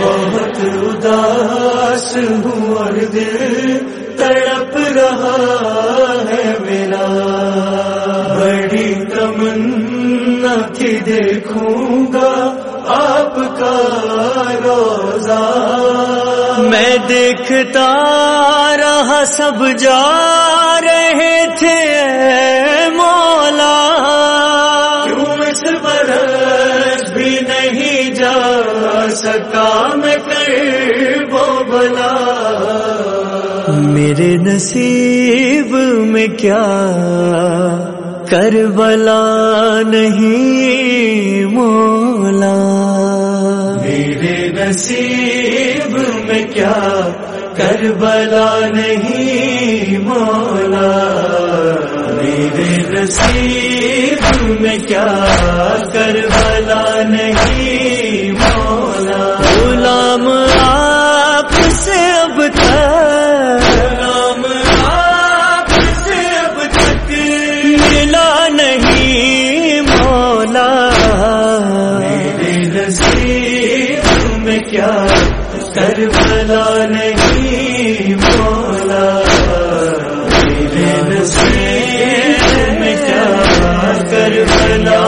بہت اداس ہوں اور دل تڑپ رہا ہے میرا۔ بڑی تمنا کہ دیکھوں گا آپ کا روزہ۔ میں دیکھتا رہا سب جا تھے مولا۔ کیوں اس برس بھی نہیں جا سکا میں کر وہ بلا میرے نصیب میں کیا کربلا نہیں مولا؟ میرے نصیب میں کیا کربلا نہیں، مولا، میرے نصیب میں کیا کربلا نہیں، مولا۔ غلام، آپ سے اب تک غلام، آپ سے اب تک ملا نہیں، مولا۔ میرے نصیب میں کیا کربلا نہیں مولا میرے نصیب میں کیا کربلا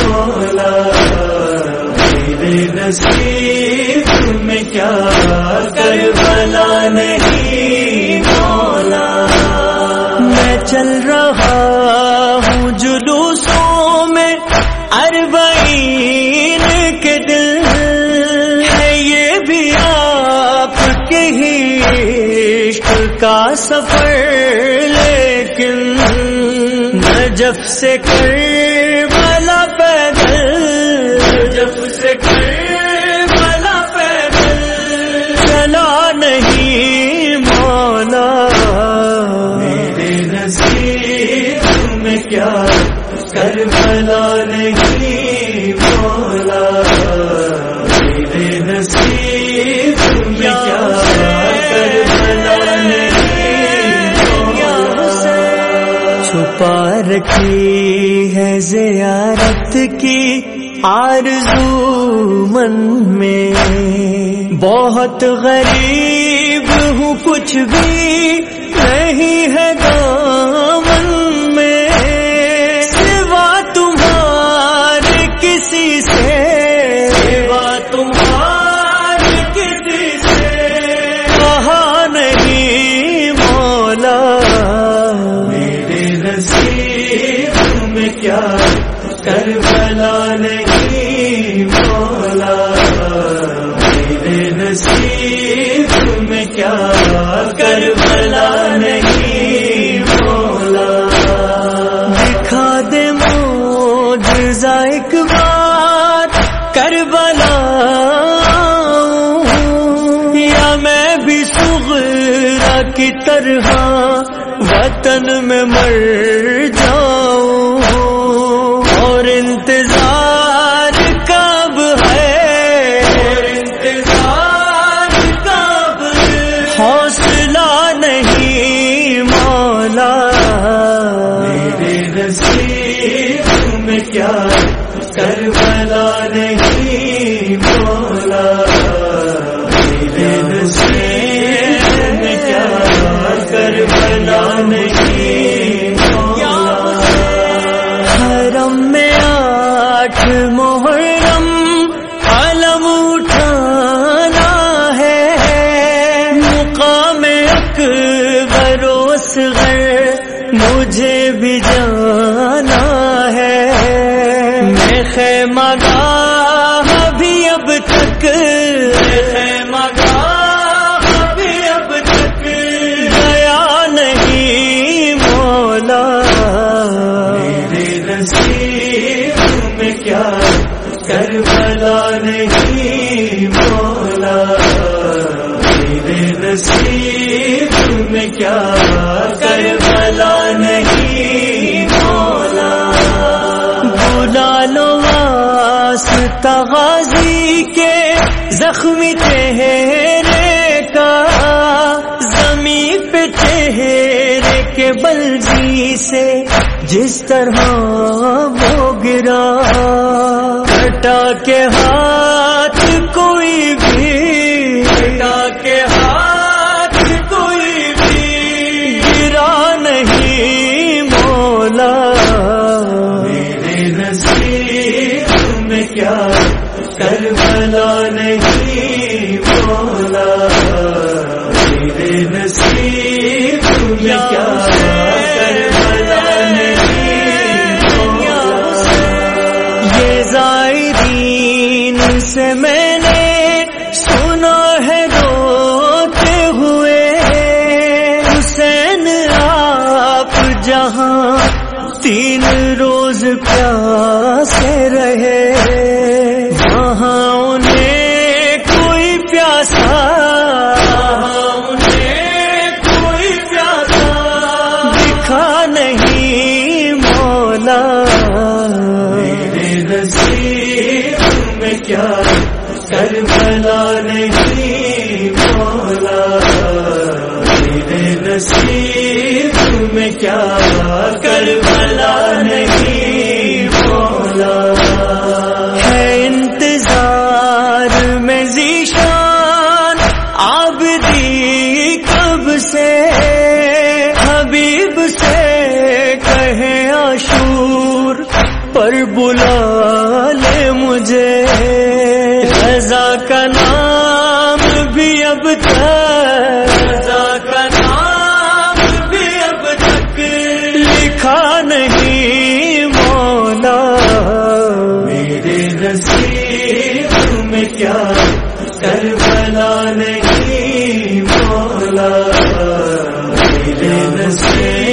مولا میرے نصیب میں کیا کربلا نہیں مولا میں چل رہا ہوں جلوسوں میں اربعین کے دل ہے یہ بھی آپ کے ہی عشق کا سفر لیکن نجف سے کر رکھی ہے زیارت کی آرزو من میں۔ بہت غریب ہوں کچھ بھی نہیں ہے کربلا نہیں مولا میرے نصیب میں کیا کربلا نہیں مولا دکھا دے موجزہ ایک بار، کربلا یا میں بھی سغرا کی طرح، وطن میں مر کربلا نہیں نصیب میں کیا کربلا نہیں مولا بلا لو واسطہ غازی کے زخمی چہرے کا، زمین پہ چہرے کے بلجی سے جس طرح وہ گرا۔ ہٹا کے ہاتھ کربلا نہیں مولا میرے نصیب کیا کربلا نہیں مولا یہ زائرین سے میں نے سنا ہے روتے ہوئے حسین، آپ جہاں تین روز پیاسے رہے۔ میں کیا کربلا نہیں مولا؟ میرے نصیب میں کیا کربلا نہیں اب تک نام بھی اب تک لکھا نہیں مولا۔ میرے نصیب میں کیا؟ کربلا نہیں مولا۔ میرے نصیب